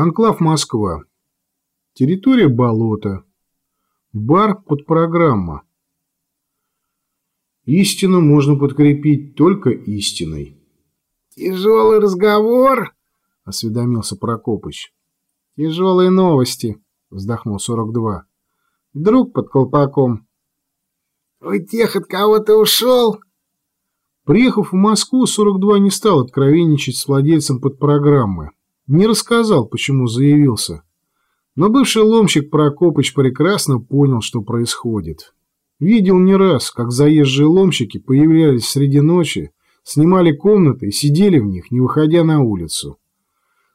Анклав Москва. Территория болота. Бар под программа. Истину можно подкрепить только истиной. «Тяжелый разговор?» — осведомился Прокопыч. «Тяжелые новости», — вздохнул 42. «Друг под колпаком». «У тех, от кого ты ушел?» Приехав в Москву, 42 не стал откровенничать с владельцем подпрограммы. Не рассказал, почему заявился. Но бывший ломщик Прокопыч прекрасно понял, что происходит. Видел не раз, как заезжие ломщики появлялись среди ночи, снимали комнаты и сидели в них, не выходя на улицу.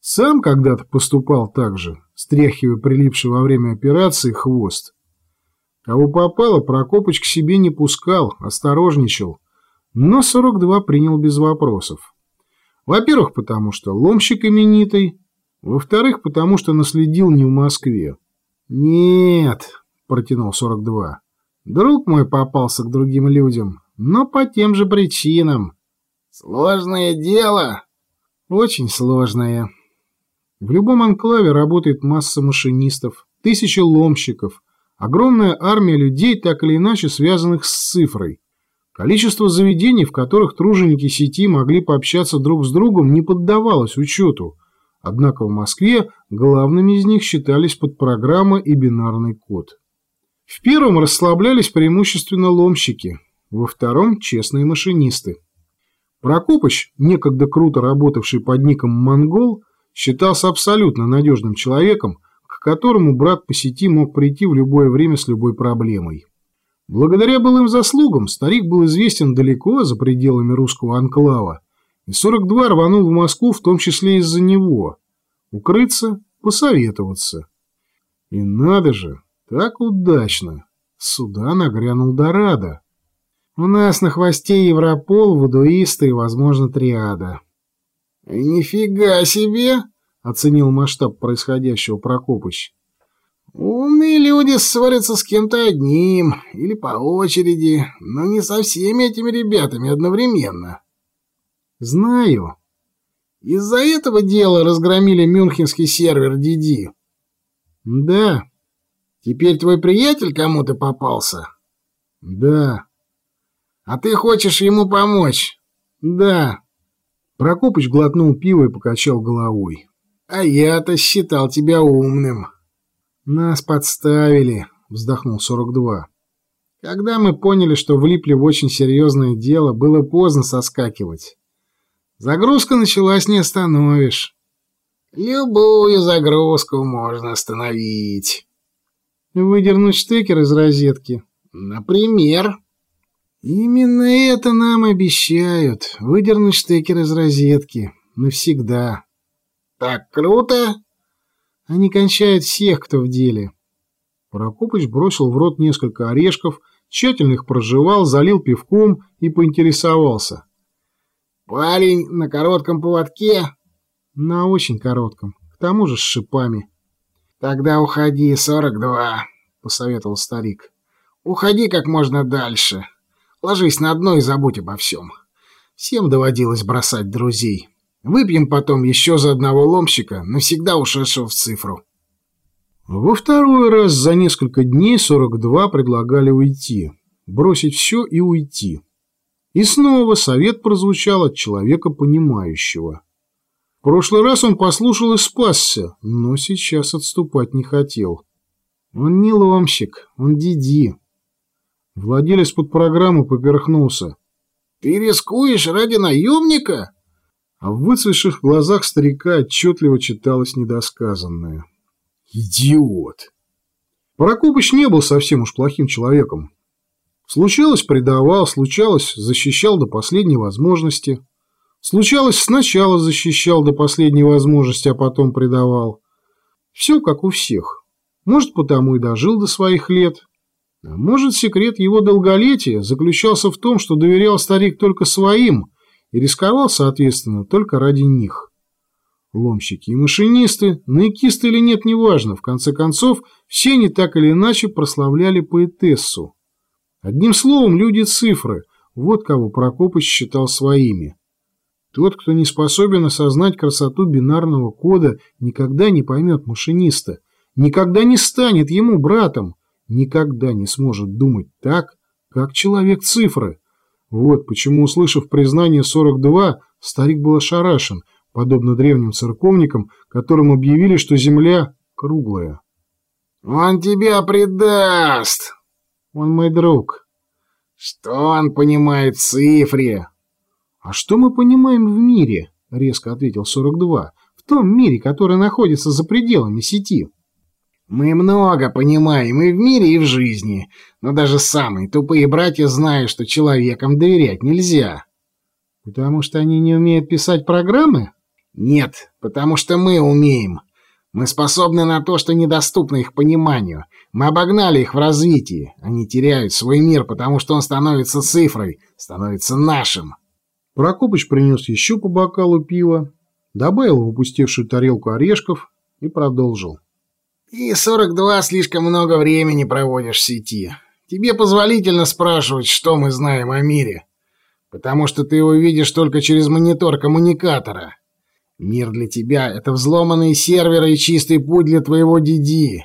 Сам когда-то поступал так же, стряхивая прилипший во время операции хвост. Кого попало, Прокопыч к себе не пускал, осторожничал, но 42 принял без вопросов. Во-первых, потому что ломщик именитый, во-вторых, потому что наследил не в Москве. «Нет», — протянул 42, — «друг мой попался к другим людям, но по тем же причинам». «Сложное дело?» «Очень сложное». В любом анклаве работает масса машинистов, тысячи ломщиков, огромная армия людей, так или иначе связанных с цифрой. Количество заведений, в которых труженики сети могли пообщаться друг с другом, не поддавалось учету, однако в Москве главными из них считались подпрограмма и бинарный код. В первом расслаблялись преимущественно ломщики, во втором – честные машинисты. Прокопыч, некогда круто работавший под ником «Монгол», считался абсолютно надежным человеком, к которому брат по сети мог прийти в любое время с любой проблемой. Благодаря былым заслугам старик был известен далеко за пределами русского анклава, и 42 рванул в Москву в том числе из-за него. Укрыться, посоветоваться. И надо же, так удачно. Сюда нагрянул Дорадо. У нас на хвосте Европол, вудуисты и, возможно, триада. «Нифига себе!» — оценил масштаб происходящего Прокопыч. Умные люди ссорятся с кем-то одним или по очереди, но не со всеми этими ребятами одновременно. Знаю. Из-за этого дела разгромили мюнхенский сервер Диди. Да. Теперь твой приятель кому-то попался? Да. А ты хочешь ему помочь? Да. Прокопыч глотнул пиво и покачал головой. А я-то считал тебя умным. «Нас подставили», — вздохнул 42. «Когда мы поняли, что влипли в очень серьезное дело, было поздно соскакивать. Загрузка началась, не остановишь». «Любую загрузку можно остановить». «Выдернуть штекер из розетки». «Например?» «Именно это нам обещают. Выдернуть штекер из розетки. Навсегда». «Так круто!» Они кончают всех, кто в деле. Прокопыч бросил в рот несколько орешков, тщательно их прожевал, залил пивком и поинтересовался. «Парень на коротком поводке?» «На очень коротком, к тому же с шипами». «Тогда уходи, сорок два», — посоветовал старик. «Уходи как можно дальше. Ложись на дно и забудь обо всем. Всем доводилось бросать друзей». Выпьем потом еще за одного ломщика, навсегда ушедшего в цифру. Во второй раз за несколько дней 42 предлагали уйти, бросить все и уйти. И снова совет прозвучал от человека понимающего. В прошлый раз он послушал и спасся, но сейчас отступать не хотел. Он не ломщик, он Диди. Владелец под программу поперхнулся. «Ты рискуешь ради наемника?» А в выцветших глазах старика отчетливо читалось недосказанное. «Идиот!» Прокопыч не был совсем уж плохим человеком. Случалось, предавал, случалось, защищал до последней возможности. Случалось, сначала защищал до последней возможности, а потом предавал. Все как у всех. Может, потому и дожил до своих лет. А может, секрет его долголетия заключался в том, что доверял старик только своим – и рисковал, соответственно, только ради них. Ломщики и машинисты, наикисты или нет, неважно, в конце концов, все они так или иначе прославляли поэтессу. Одним словом, люди-цифры, вот кого Прокопыч считал своими. Тот, кто не способен осознать красоту бинарного кода, никогда не поймет машиниста, никогда не станет ему братом, никогда не сможет думать так, как человек цифры. Вот почему, услышав признание 42, старик был ошарашен, подобно древним церковникам, которым объявили, что Земля круглая. «Он тебя предаст!» «Он мой друг». «Что он понимает в цифре?» «А что мы понимаем в мире?» — резко ответил 42. «В том мире, который находится за пределами сети». «Мы много понимаем и в мире, и в жизни, но даже самые тупые братья знают, что человекам доверять нельзя». «Потому что они не умеют писать программы?» «Нет, потому что мы умеем. Мы способны на то, что недоступно их пониманию. Мы обогнали их в развитии. Они теряют свой мир, потому что он становится цифрой, становится нашим». Прокопыч принес еще по бокалу пива, добавил в упустевшую тарелку орешков и продолжил. «Ты 42 слишком много времени проводишь в сети. Тебе позволительно спрашивать, что мы знаем о мире, потому что ты его видишь только через монитор коммуникатора. Мир для тебя — это взломанные серверы и чистый путь для твоего Диди.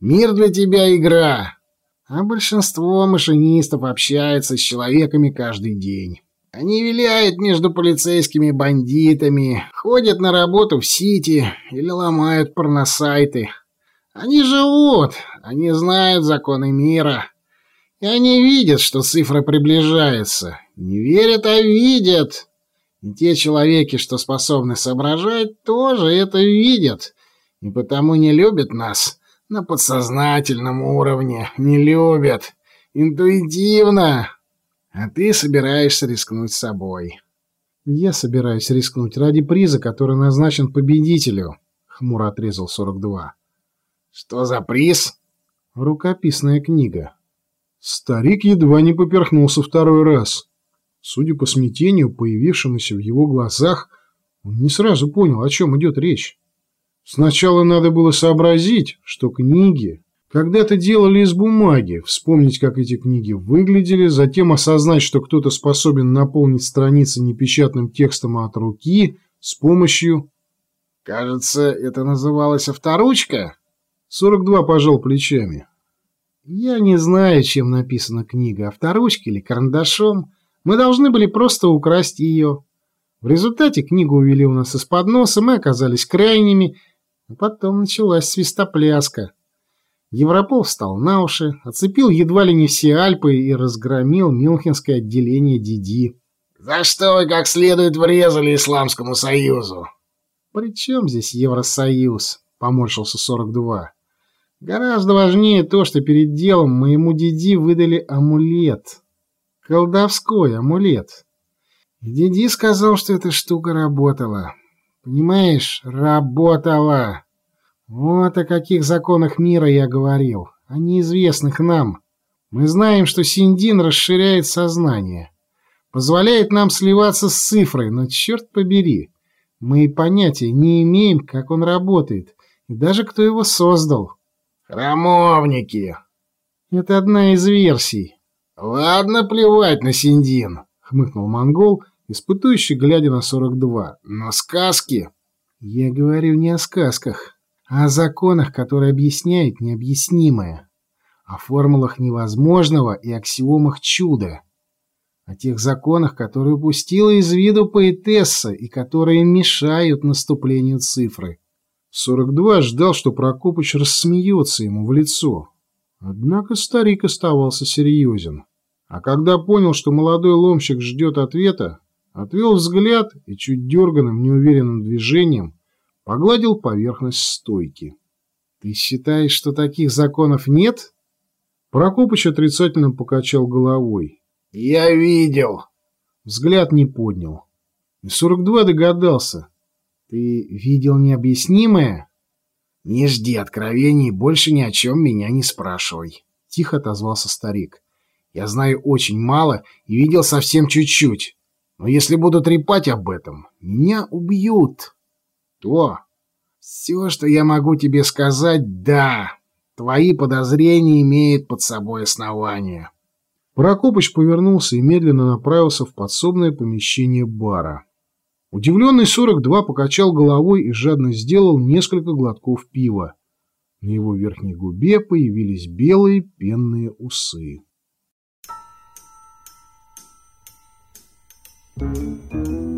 Мир для тебя — игра, а большинство машинистов общается с человеками каждый день». Они виляют между полицейскими и бандитами, ходят на работу в Сити или ломают порносайты. Они живут, они знают законы мира. И они видят, что цифра приближается. Не верят, а видят. И те человеки, что способны соображать, тоже это видят. И потому не любят нас на подсознательном уровне. Не любят. Интуитивно. А ты собираешься рискнуть собой. Я собираюсь рискнуть ради приза, который назначен победителю, хмуро отрезал 42. Что за приз? Рукописная книга. Старик едва не поперхнулся второй раз. Судя по смятению, появившемуся в его глазах, он не сразу понял, о чем идет речь. Сначала надо было сообразить, что книги когда-то делали из бумаги, вспомнить, как эти книги выглядели, затем осознать, что кто-то способен наполнить страницы непечатным текстом от руки с помощью... Кажется, это называлось авторучка? 42 пожал плечами. Я не знаю, чем написана книга, авторучкой или карандашом. Мы должны были просто украсть ее. В результате книгу увели у нас из-под носа, мы оказались крайними, а потом началась свистопляска. Европол встал на уши, оцепил едва ли не все Альпы и разгромил Мюнхенское отделение Диди. «За что вы как следует врезали Исламскому Союзу?» «При чем здесь Евросоюз?» — поморщился 42. «Гораздо важнее то, что перед делом моему Диди выдали амулет. Колдовской амулет. Диди сказал, что эта штука работала. Понимаешь, работала!» Вот о каких законах мира я говорил, о неизвестных нам. Мы знаем, что Синдин расширяет сознание, позволяет нам сливаться с цифрой, но черт побери, мы и понятия не имеем, как он работает, и даже кто его создал. Храмовники. Это одна из версий. Ладно, плевать на Синдин, хмыкнул монгол, испытующий, глядя на 42. Но сказки... Я говорю не о сказках а о законах, которые объясняют необъяснимое, о формулах невозможного и аксиомах чуда, о тех законах, которые упустила из виду поэтесса и которые мешают наступлению цифры. 42 ждал, что Прокопыч рассмеется ему в лицо. Однако старик оставался серьезен. А когда понял, что молодой ломщик ждет ответа, отвел взгляд и чуть дерганным, неуверенным движением Погладил поверхность стойки. «Ты считаешь, что таких законов нет?» Прокопыч отрицательно покачал головой. «Я видел!» Взгляд не поднял. И 42 догадался. «Ты видел необъяснимое?» «Не жди откровений, больше ни о чем меня не спрашивай», — тихо отозвался старик. «Я знаю очень мало и видел совсем чуть-чуть. Но если буду трепать об этом, меня убьют». «Что?» «Все, что я могу тебе сказать, да. Твои подозрения имеют под собой основания». Прокопыч повернулся и медленно направился в подсобное помещение бара. Удивленный 42 покачал головой и жадно сделал несколько глотков пива. На его верхней губе появились белые пенные усы. Thank you.